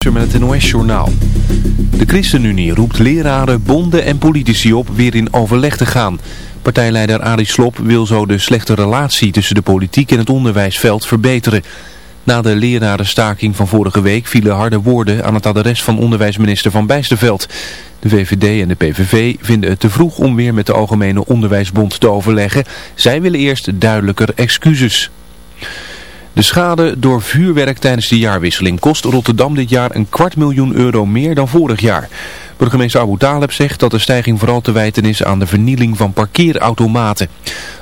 met het NOS-journaal. De ChristenUnie roept leraren, bonden en politici op weer in overleg te gaan. Partijleider Arie Slob wil zo de slechte relatie tussen de politiek en het onderwijsveld verbeteren. Na de lerarenstaking van vorige week vielen harde woorden aan het adres van onderwijsminister Van Bijsterveld. De VVD en de PVV vinden het te vroeg om weer met de Algemene Onderwijsbond te overleggen. Zij willen eerst duidelijker excuses. De schade door vuurwerk tijdens de jaarwisseling kost Rotterdam dit jaar een kwart miljoen euro meer dan vorig jaar. Burgemeester Abu Taleb zegt dat de stijging vooral te wijten is aan de vernieling van parkeerautomaten.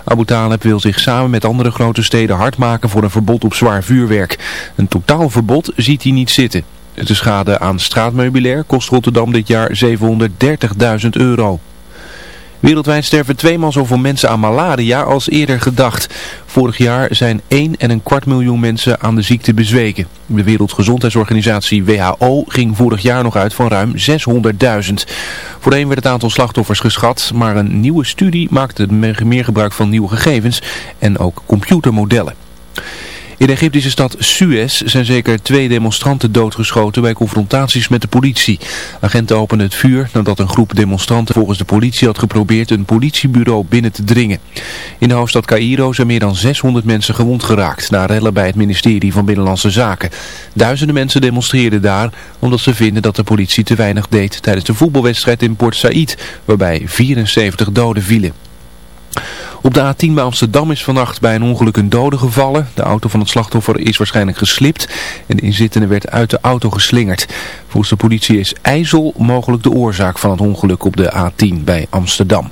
Abu Taleb wil zich samen met andere grote steden hard maken voor een verbod op zwaar vuurwerk. Een totaalverbod ziet hij niet zitten. De schade aan straatmeubilair kost Rotterdam dit jaar 730.000 euro. Wereldwijd sterven tweemaal zoveel mensen aan malaria als eerder gedacht. Vorig jaar zijn 1 en een kwart miljoen mensen aan de ziekte bezweken. De Wereldgezondheidsorganisatie WHO ging vorig jaar nog uit van ruim 600.000. Voorheen werd het aantal slachtoffers geschat, maar een nieuwe studie maakte meer gebruik van nieuwe gegevens en ook computermodellen. In de Egyptische stad Suez zijn zeker twee demonstranten doodgeschoten bij confrontaties met de politie. Agenten openden het vuur nadat een groep demonstranten volgens de politie had geprobeerd een politiebureau binnen te dringen. In de hoofdstad Cairo zijn meer dan 600 mensen gewond geraakt na rellen bij het ministerie van Binnenlandse Zaken. Duizenden mensen demonstreerden daar omdat ze vinden dat de politie te weinig deed tijdens de voetbalwedstrijd in Port Said waarbij 74 doden vielen. Op de A10 bij Amsterdam is vannacht bij een ongeluk een dode gevallen. De auto van het slachtoffer is waarschijnlijk geslipt en de inzittende werd uit de auto geslingerd. Volgens de politie is ijzel mogelijk de oorzaak van het ongeluk op de A10 bij Amsterdam.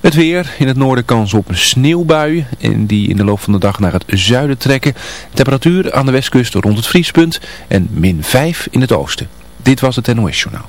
Het weer, in het noorden kans op een sneeuwbui en die in de loop van de dag naar het zuiden trekken. Temperatuur aan de westkust rond het vriespunt en min 5 in het oosten. Dit was het NOS Journaal.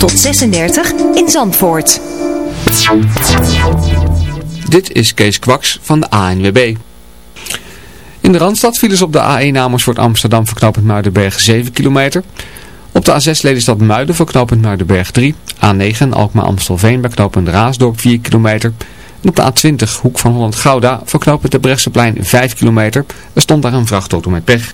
tot 36 in Zandvoort. Dit is Kees Kwaks van de ANWB. In de Randstad ze op de A1 Amersfoort Amsterdam verknopend Muidenberg 7 kilometer. Op de A6 Lelystad Muiden verknopend Muidenberg 3. A9 Alkmaar Amstelveen bij knooppunt Raasdorp 4 kilometer. En op de A20 Hoek van Holland Gouda verknopend de Brechtseplein 5 kilometer. Er stond daar een vrachtauto met pech.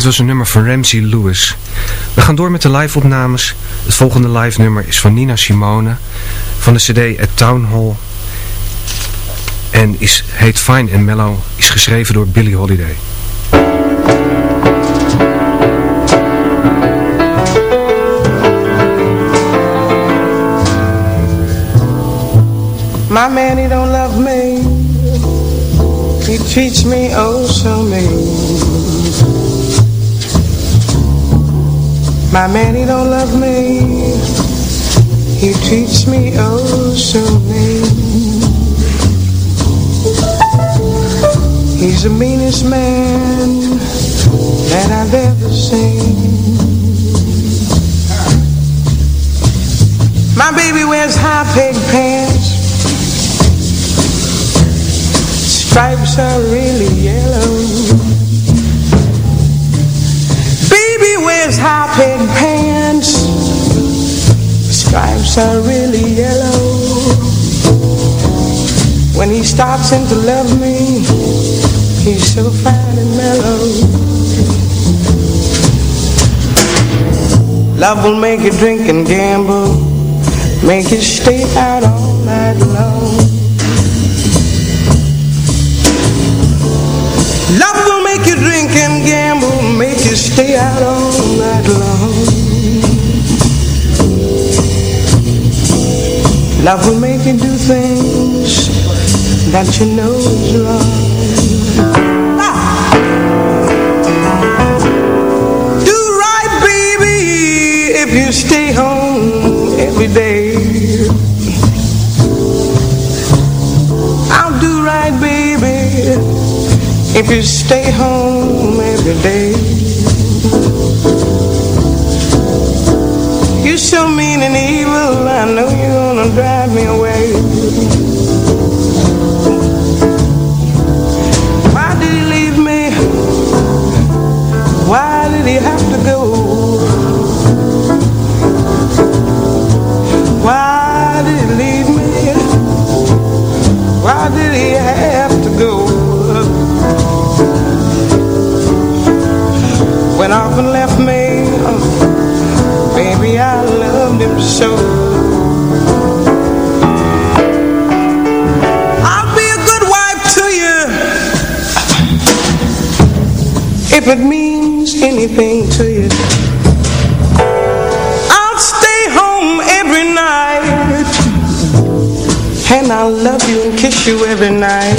Dit was een nummer van Ramsey Lewis. We gaan door met de live-opnames. Het volgende live nummer is van Nina Simone van de cd At Town Hall. En is, heet Fine and Mellow, is geschreven door Billie Holiday. My man, he don't love me. He treats me oh so mean. My man, he don't love me. He treats me oh so mean He's the meanest man that I've ever seen. My baby wears high peg pants. Stripes are really yellow wears high peg pants? Stripes are really yellow. When he starts in to love me He's so fine and mellow. Love will make you drink and gamble Make you stay out all night long. Love will make you drink and gamble you stay out all night long. Love will make you do things that you know is wrong. Ah! Do right, baby, if you stay home every day. I'll do right, baby, if you stay home every day so mean and evil I know you're gonna drive me away Why did he leave me? Why did he have to go? It means anything to you. I'll stay home every night. And I'll love you and kiss you every night.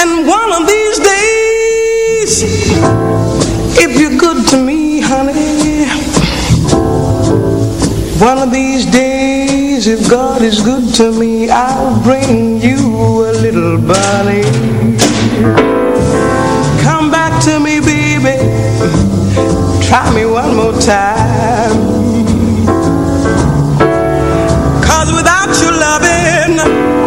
And one of these days If you're good to me honey One of these days if God is good to me I'll bring you a little bunny try me one more time. Cause without you loving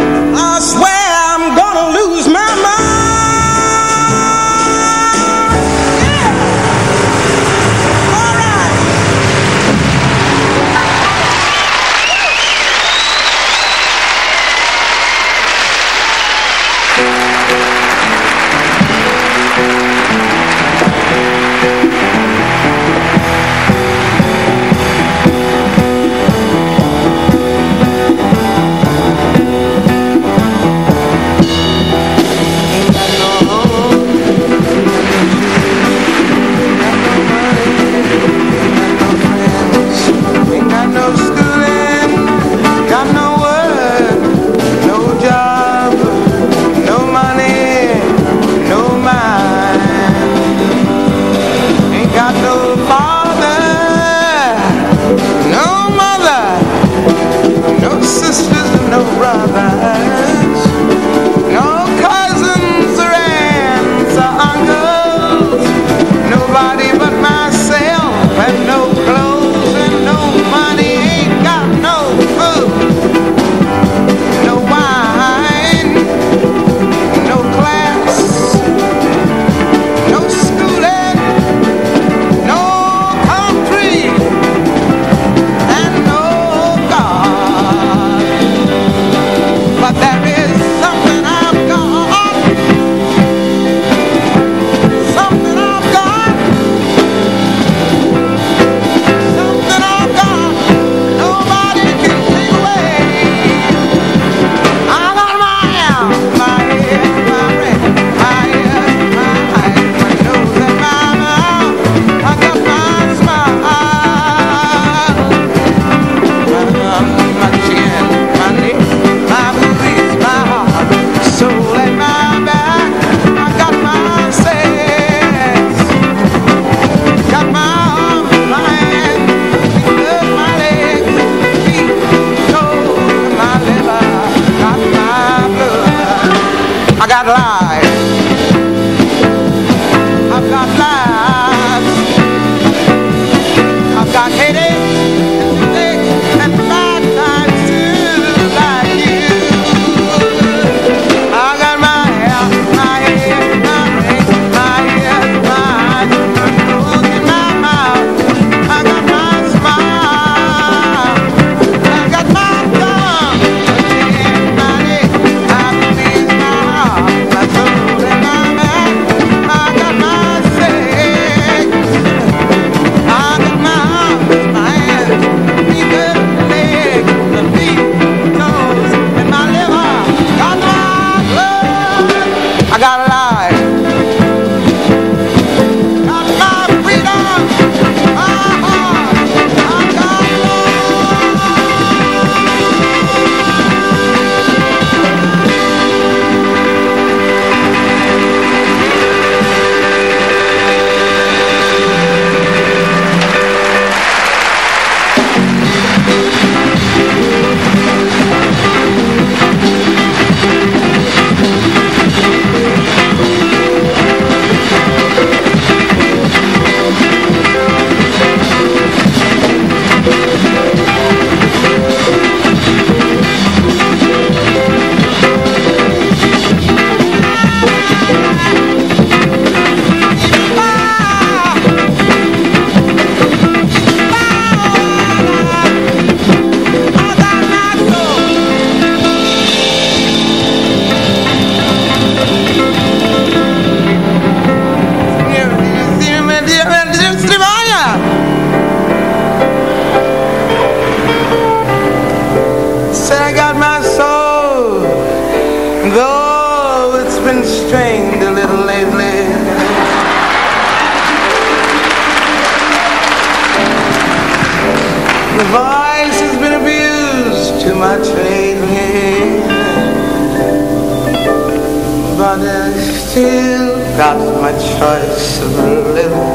But I still got my choice of living.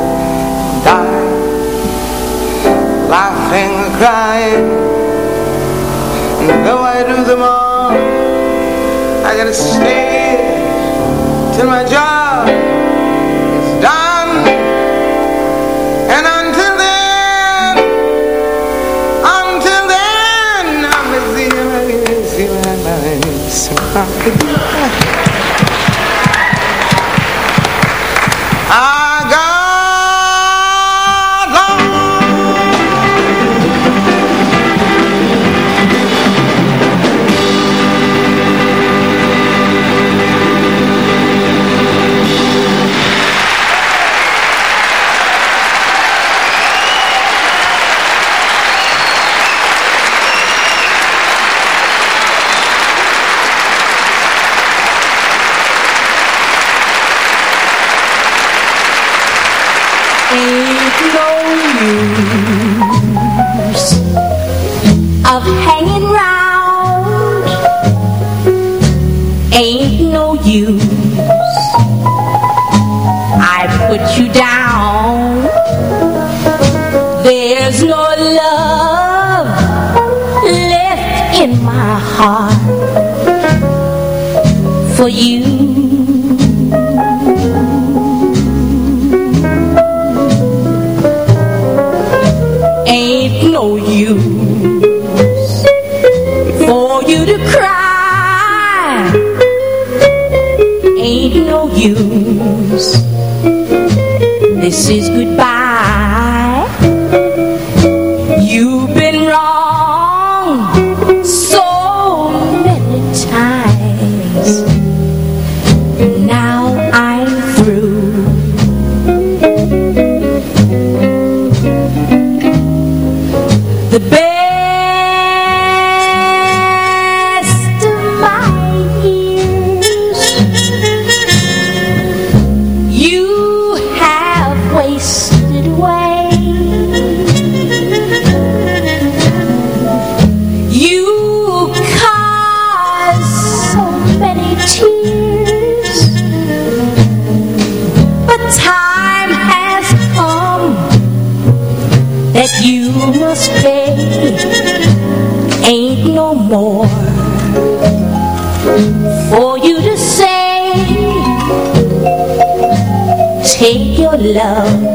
Dying, laughing, crying. And though I do them all I gotta stay till my job. 啊，对，对，this is goodbye. Love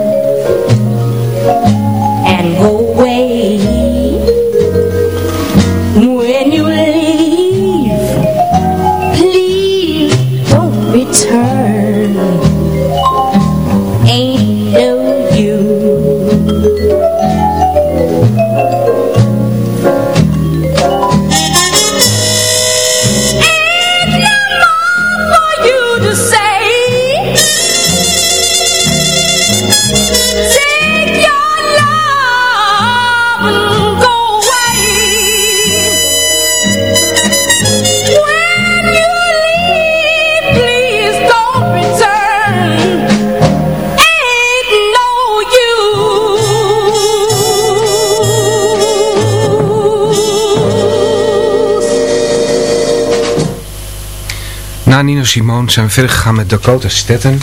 Na Nina Simone zijn we verder gegaan met Dakota Staten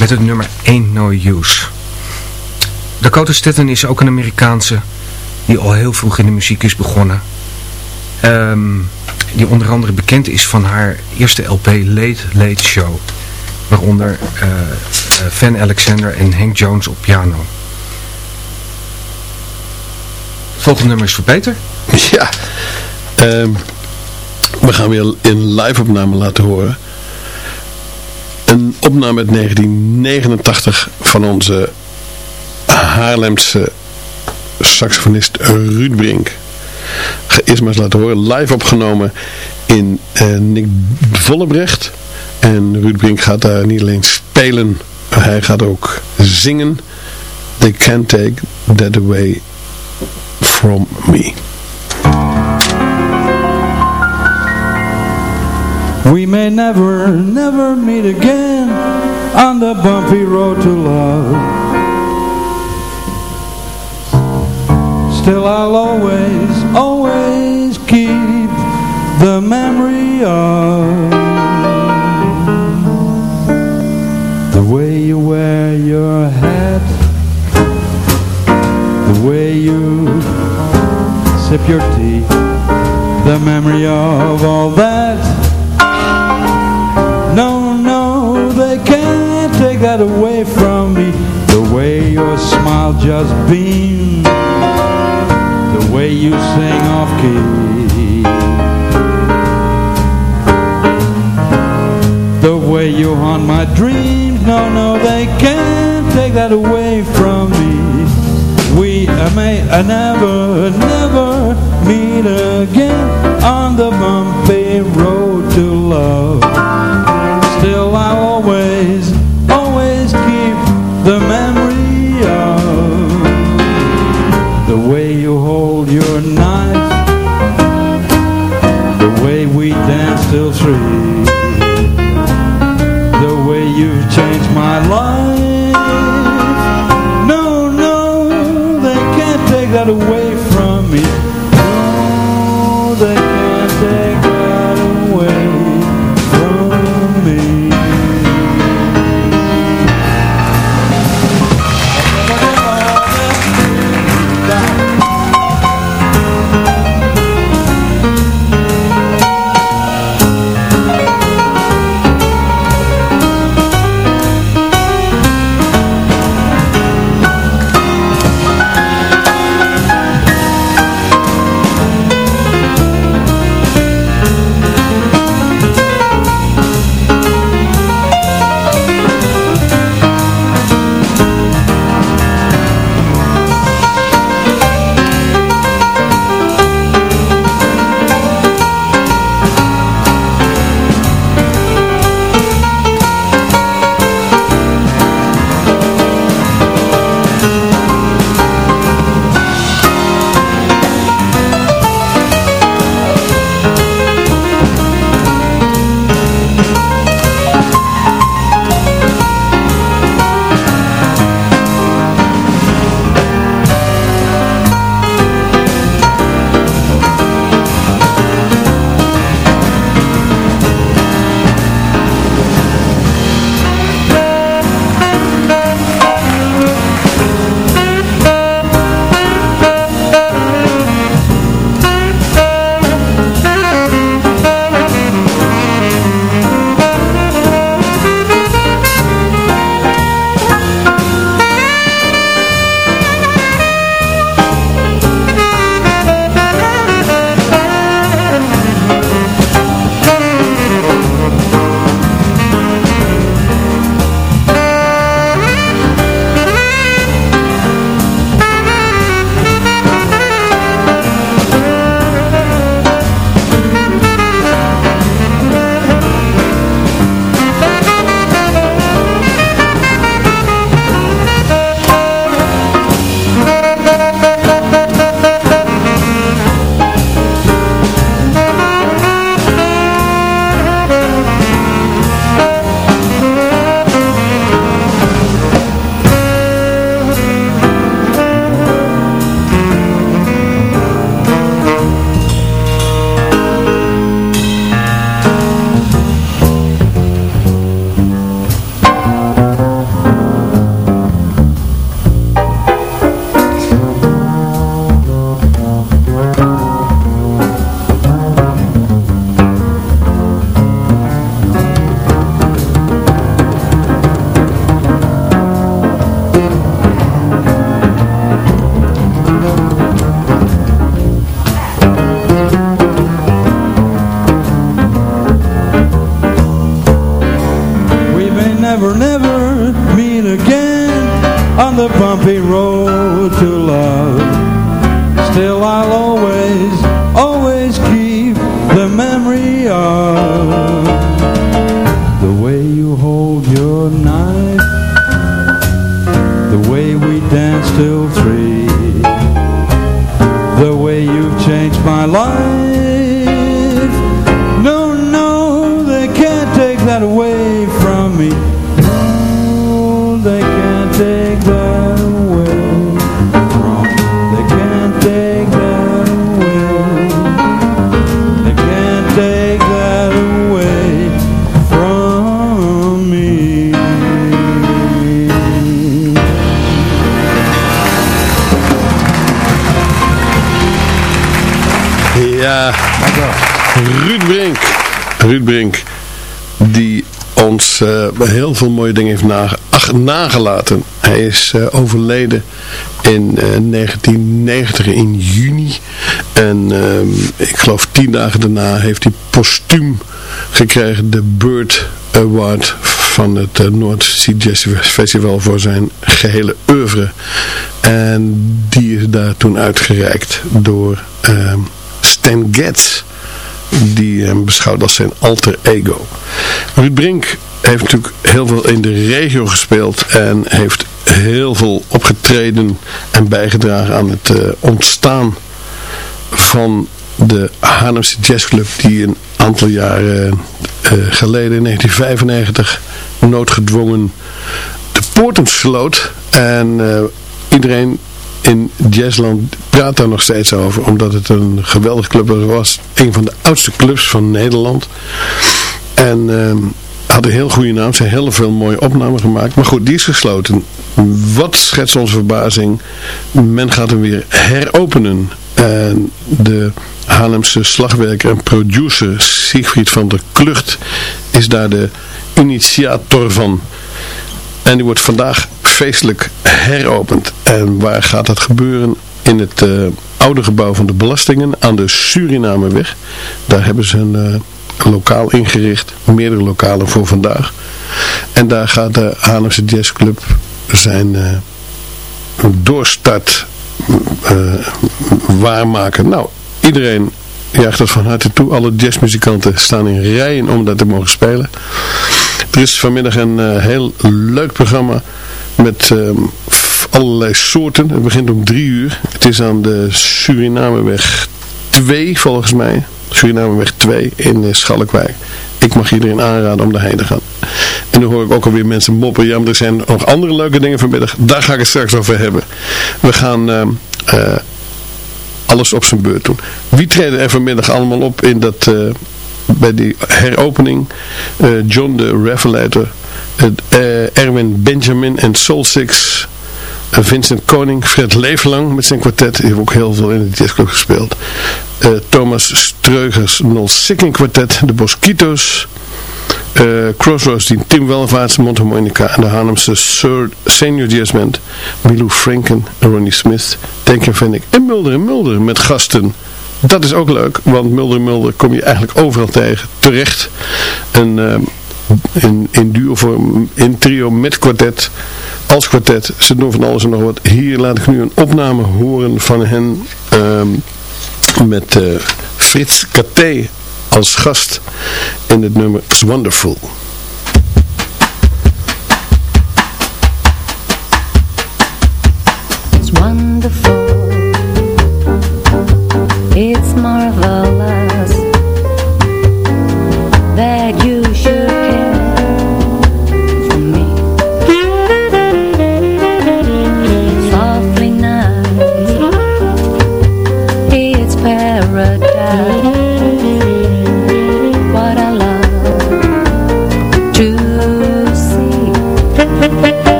met het nummer Ain't No Use. Dakota Staten is ook een Amerikaanse die al heel vroeg in de muziek is begonnen. Ehm, die onder andere bekend is van haar eerste LP Late Late Show. Waaronder uh, Van Alexander en Hank Jones op piano. Volgende nummer is voor Peter. Ja, um, we gaan weer een live opname laten horen. Een opname uit 1989 van onze Haarlemse saxofonist Ruud Brink. Eerst maar eens laten horen. Live opgenomen in uh, Nick Vollebrecht. En Ruud Brink gaat daar niet alleen spelen, hij gaat ook zingen. They can't take that away from me. We may never, never meet again on the bumpy road to love. Still I'll always, always keep the memory of The way you wear your hat The way you sip your tea The memory of all that that away from me. The way your smile just beams. The way you sing off key. The way you haunt my dreams. No, no, they can't take that away from me. We may never, never meet again On the bumpy road to love. Still I'll always still true. on the bumpy road to love. Still I'll always, always keep the memory of Die ons eh, heel veel mooie dingen heeft nagelaten. Hij is eh, overleden in eh, 1990 in juni. En ehm, ik geloof tien dagen daarna heeft hij postuum gekregen de Bird Award van het North Sea Jazz Festival voor zijn gehele oeuvre. En die is daar toen uitgereikt door ehm, Stan Getz die hem beschouwt als zijn alter ego. Ruud Brink heeft natuurlijk heel veel in de regio gespeeld en heeft heel veel opgetreden en bijgedragen aan het eh, ontstaan van de Haarlemse Jazzclub die een aantal jaren eh, geleden in 1995 noodgedwongen de poorten sloot en eh, iedereen in Jazzland praat daar nog steeds over. Omdat het een geweldige club was. Een van de oudste clubs van Nederland. En ehm, had een heel goede naam. Ze hebben heel veel mooie opnamen gemaakt. Maar goed, die is gesloten. Wat schetst onze verbazing? Men gaat hem weer heropenen. En de Haarlemse slagwerker en producer Siegfried van der Klucht is daar de initiator van. En die wordt vandaag feestelijk heropend. En waar gaat dat gebeuren? In het eh, oude gebouw van de belastingen aan de Surinameweg. Daar hebben ze een uh, lokaal ingericht. Meerdere lokalen voor vandaag. En daar gaat de Haarlemse Jazzclub zijn uh, doorstart waarmaken. Nou, iedereen jaagt dat van harte toe. Alle jazzmuzikanten staan in rijen om dat te mogen spelen. Er is vanmiddag een uh, heel leuk programma met uh, allerlei soorten. Het begint om drie uur. Het is aan de Surinameweg 2 volgens mij. Surinameweg 2 in Schalkwijk. Ik mag iedereen aanraden om daarheen te gaan. En dan hoor ik ook alweer mensen moppen. Ja, maar er zijn nog andere leuke dingen vanmiddag. Daar ga ik het straks over hebben. We gaan uh, alles op zijn beurt doen. Wie treden er vanmiddag allemaal op in dat uh, bij die heropening. Uh, John de Revelator, uh, Erwin Benjamin en Soul Six, Vincent Koning, Fred Leeflang met zijn kwartet, die heeft ook heel veel in de jazzclub gespeeld. Thomas Streugers, Nol Sicking kwartet, de Bosquitos, Crossroads, die Tim Welvaarts, Mondharmonica en de Haarlemse Senior Jazz Band, Franken, Ronnie Smith, Denker Vennick en Mulder en Mulder met gasten. Dat is ook leuk, want Mulder Mulder kom je eigenlijk overal tegen, terecht. En uh, in, in duovorm, in trio met kwartet, als kwartet. Ze doen van alles en nog wat. Hier laat ik nu een opname horen van hen um, met uh, Frits Katé als gast in het nummer It's Wonderful. It's wonderful It's marvelous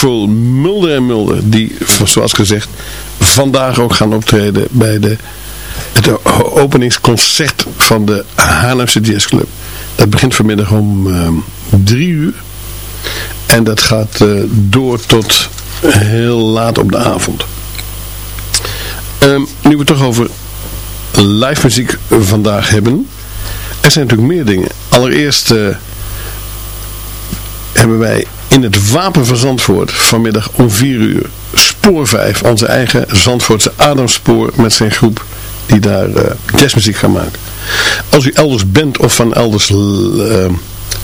Wonderful, Mulder en Mulder, die zoals gezegd vandaag ook gaan optreden bij de, het openingsconcert van de Haarlemse Jazz Club. Dat begint vanmiddag om uh, drie uur en dat gaat uh, door tot heel laat op de avond. Um, nu we het toch over live muziek vandaag hebben. Er zijn natuurlijk meer dingen. Allereerst uh, hebben wij in het Wapen van Zandvoort vanmiddag om 4 uur Spoor 5, onze eigen Zandvoortse Adamspoor met zijn groep die daar uh, jazzmuziek gaan maken. Als u elders bent of van elders uh,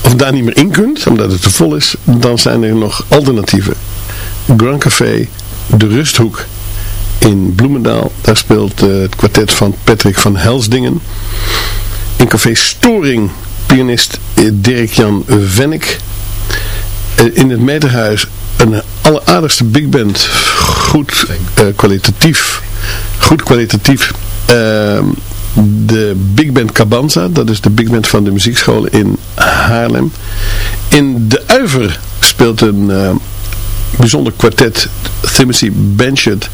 of daar niet meer in kunt, omdat het te vol is, dan zijn er nog alternatieven. Grand Café, De Rusthoek in Bloemendaal, daar speelt uh, het kwartet van Patrick van Helsdingen. In Café Storing, pianist Dirk-Jan Vennik in het Meterhuis een alleraardigste big band. Goed uh, kwalitatief. Goed kwalitatief. Uh, de Big Band Cabanza. Dat is de big band van de muziekschool in Haarlem. In De Uiver speelt een uh, bijzonder kwartet. Timothy Benchett,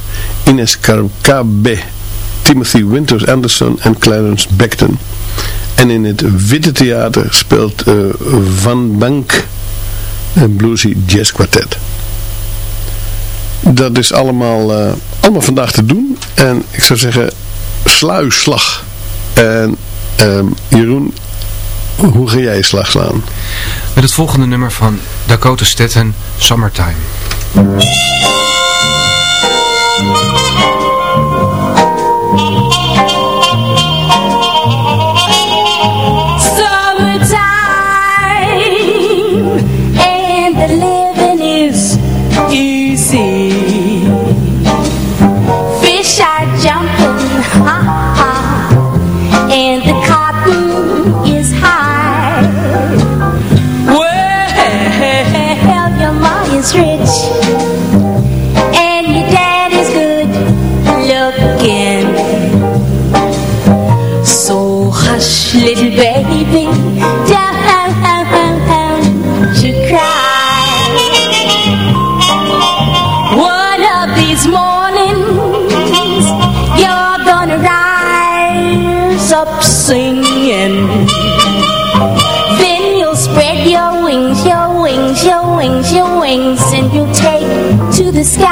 Ines Carcabe, Timothy Winters Anderson en Clarence Beckton. En in het Witte Theater speelt Van Bank een bluesy jazz quartet. Dat is allemaal, uh, allemaal vandaag te doen. En ik zou zeggen, sluislag. En um, Jeroen, hoe ga jij je slag slaan? Met het volgende nummer van Dakota Stetten, Summertime. The sky.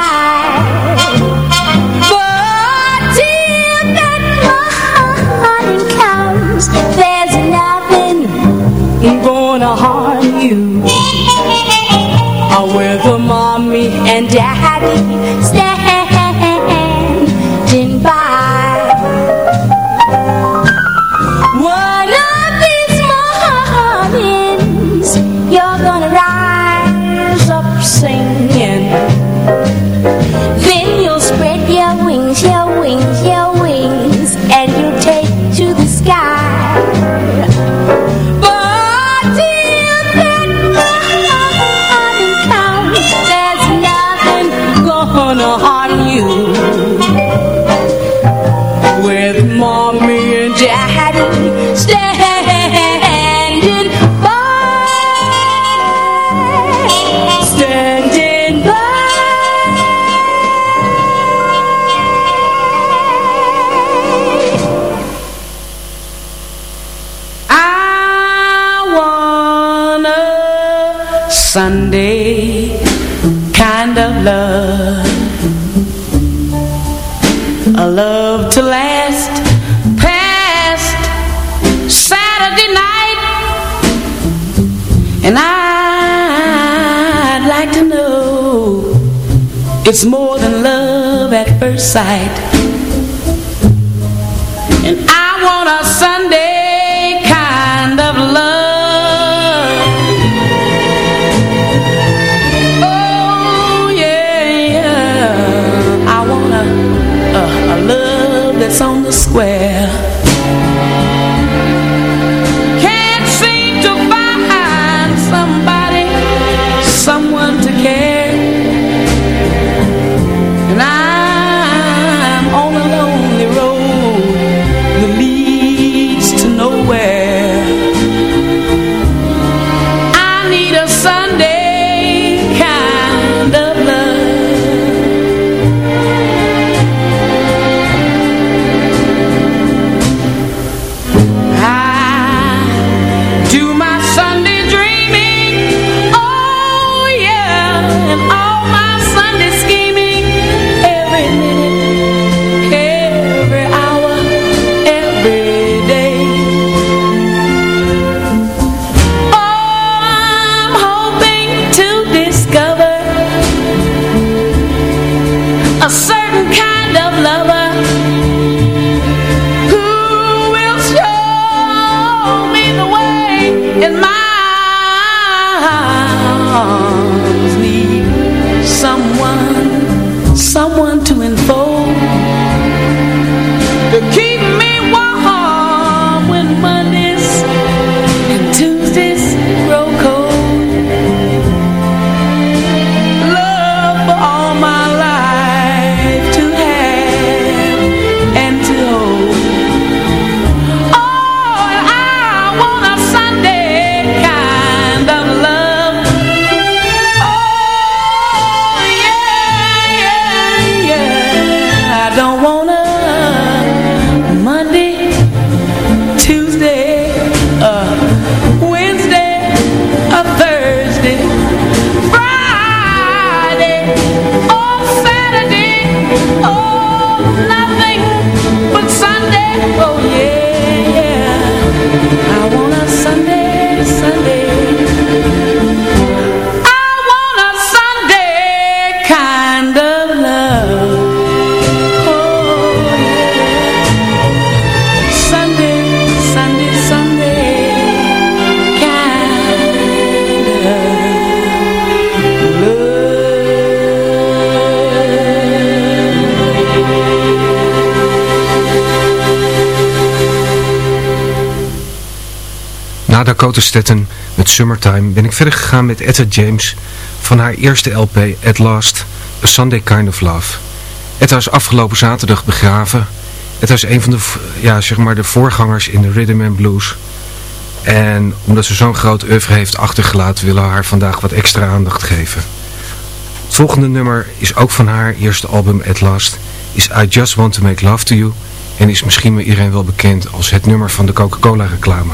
At Na Dakota Staten met Summertime ben ik verder gegaan met Etta James van haar eerste LP At Last, A Sunday Kind of Love. Etta is afgelopen zaterdag begraven. Etta is een van de, ja, zeg maar de voorgangers in de rhythm and blues. En omdat ze zo'n groot oeuvre heeft achtergelaten willen we haar vandaag wat extra aandacht geven. Het volgende nummer is ook van haar eerste album At Last, is I Just Want To Make Love To You en is misschien bij iedereen wel bekend als het nummer van de Coca-Cola reclame.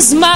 is my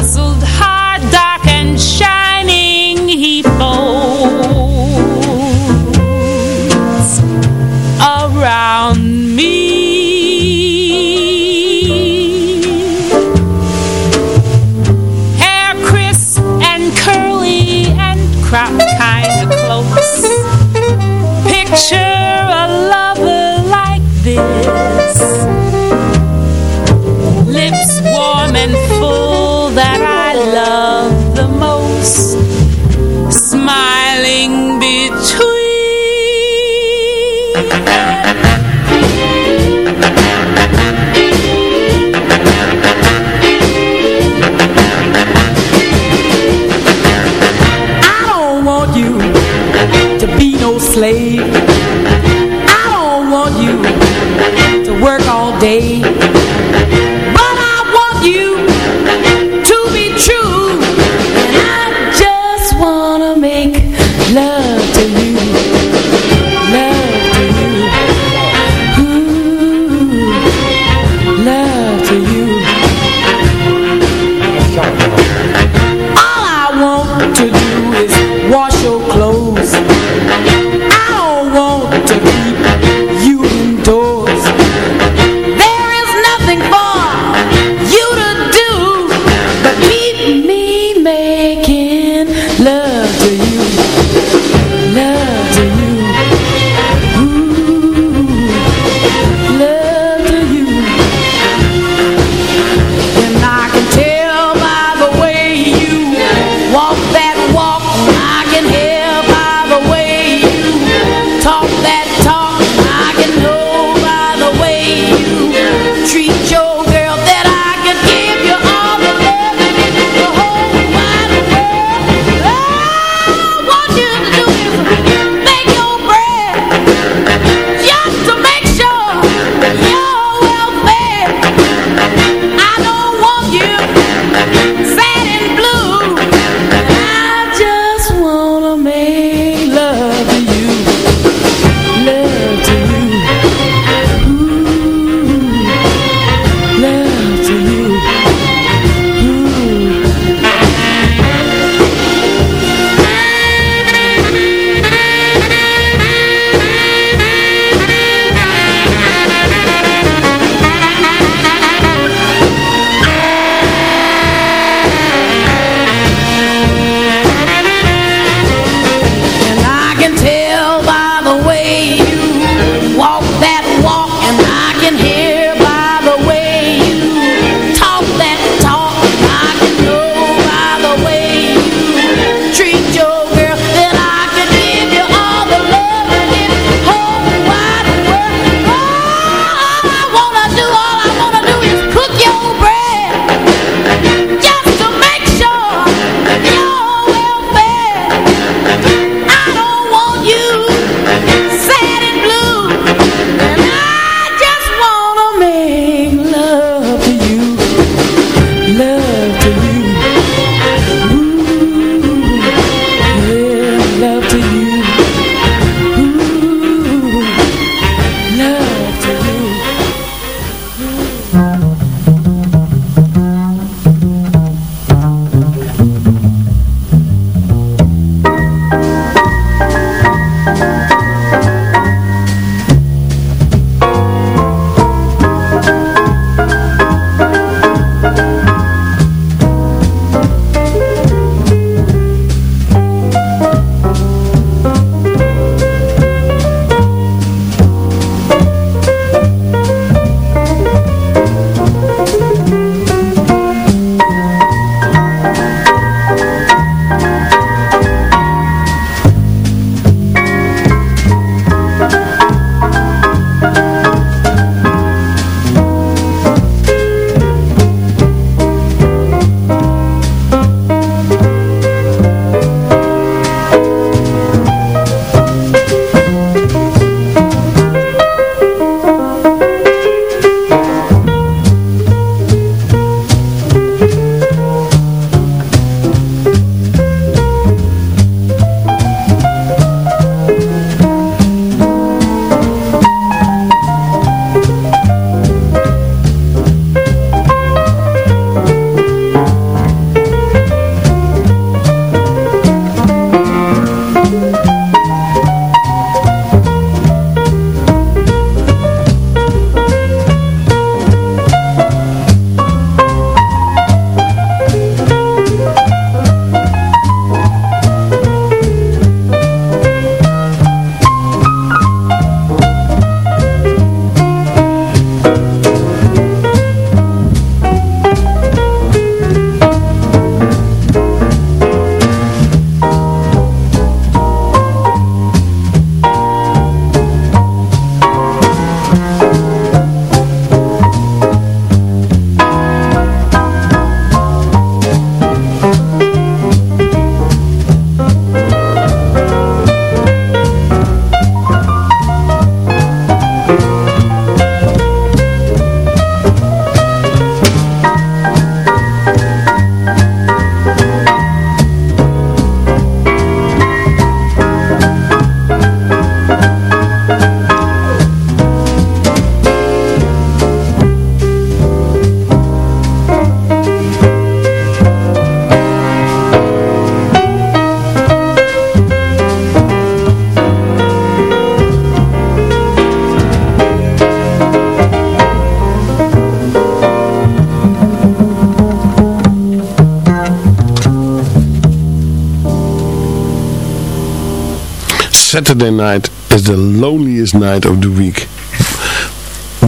is the loneliest night of the week.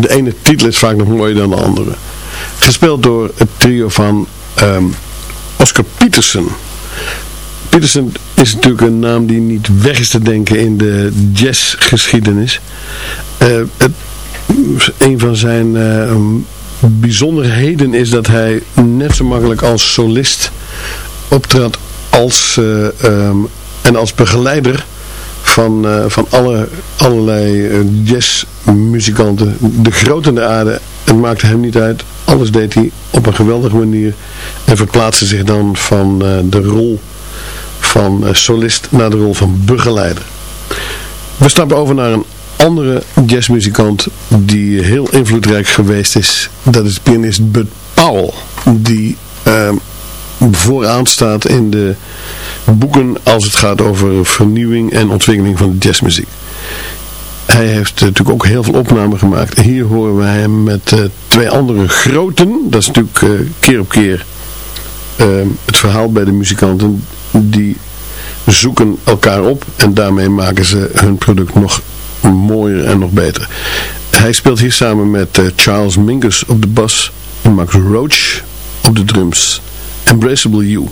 De ene titel is vaak nog mooier dan de andere. Gespeeld door het trio van ehm, Oscar Peterson. Peterson is natuurlijk een naam die niet weg is te denken in de jazzgeschiedenis. Uh, een van zijn uh, bijzonderheden is dat hij net zo makkelijk als solist optrad als, uh, um, en als begeleider van, van alle, allerlei jazzmuzikanten. De grote de aarde, het maakte hem niet uit. Alles deed hij op een geweldige manier en verplaatste zich dan van de rol van solist naar de rol van begeleider. We stappen over naar een andere jazzmuzikant die heel invloedrijk geweest is. Dat is pianist Bud Powell. Die uh, vooraan staat in de boeken als het gaat over vernieuwing en ontwikkeling van de jazzmuziek. Hij heeft natuurlijk ook heel veel opnamen gemaakt. Hier horen we hem met uh, twee andere groten. Dat is natuurlijk uh, keer op keer ehm, het verhaal bij de muzikanten. Die zoeken elkaar op en daarmee maken ze hun product nog mooier en nog beter. Hij speelt hier samen met uh, Charles Mingus op de bas en Max Roach op de drums. Embraceable You.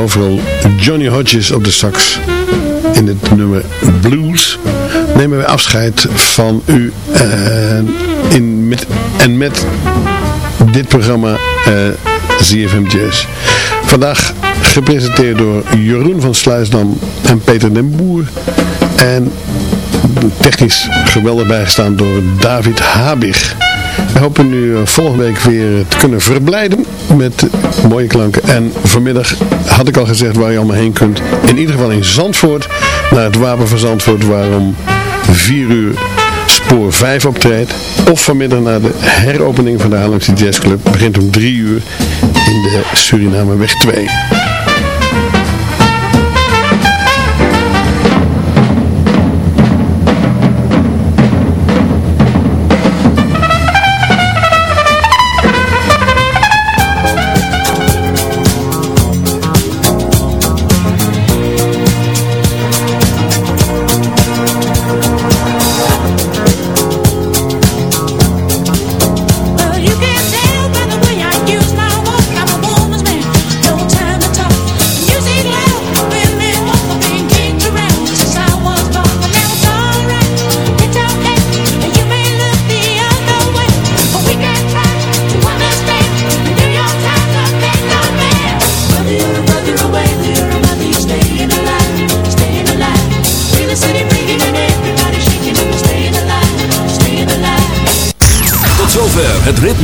Hoofdrol Johnny Hodges op de sax in het nummer Blues nemen we afscheid van u uh, in, met, en met dit programma uh, ZFM Jazz. Vandaag gepresenteerd door Jeroen van Sluisdam en Peter den Boer en technisch geweldig bijgestaan door David Habig. We hopen u volgende week weer te kunnen verblijden met mooie klanken. En vanmiddag had ik al gezegd waar je allemaal heen kunt. In ieder geval in Zandvoort, naar het Wapen van Zandvoort, waarom 4 uur spoor 5 optreedt. Of vanmiddag naar de heropening van de Haarlemse Jazzclub. Begint om 3 uur in de Surinameweg 2.